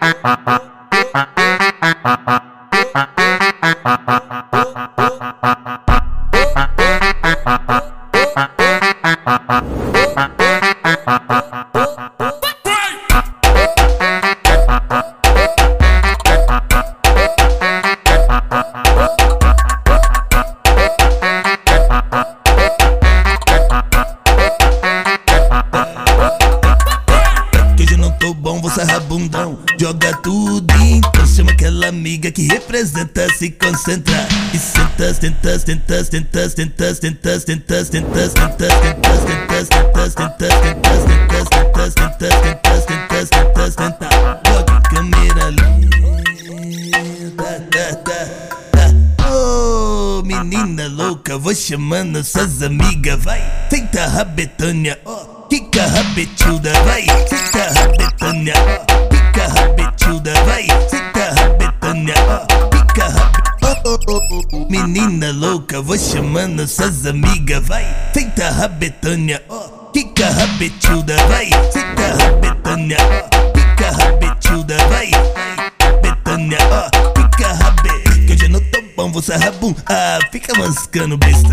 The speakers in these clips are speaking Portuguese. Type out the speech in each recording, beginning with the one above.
Thank you. Bundão, joga tudo então chama aquela amiga que representa se concentra e senta, senta, senta, senta, senta, senta, senta, senta, senta, senta, senta, senta, senta, senta, senta, senta, senta, senta, senta, joga câmera linda, Oh, menina louca, vou chamando suas amigas, vai, senta rabetânia, oh, fica rabetilda, vai, Menina louca, vou chamando suas amigas, vai. Senta rabetânia, ó. Fica rabetilda, vai. Senta rabetânia, ó. Fica rabetilda, vai. Betânia, ó. Fica rabe. Que hoje eu não tô bom, você rabum. Ah, fica mascando besta.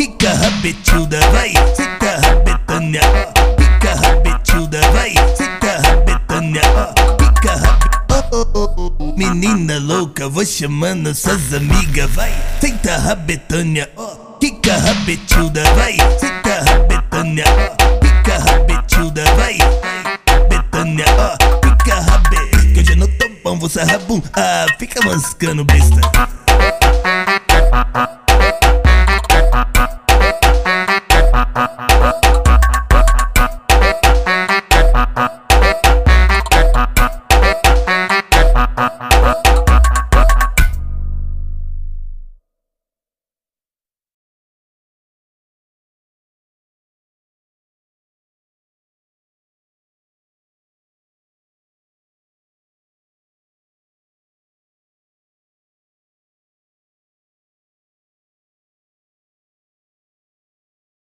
senta rabetânia, oh, fica rabetilda, vai, senta rabetânia, oh. Menina louca, vou chamando suas amigas, vai. Senta rabetânia, ó. Oh, fica rabetilda, vai. Senta rabetânia, ó. Oh, fica rabetilda, vai. Betânia, ó. Oh, fica rabe. Que já não tô bom, você rabum. Ah, fica mascando besta.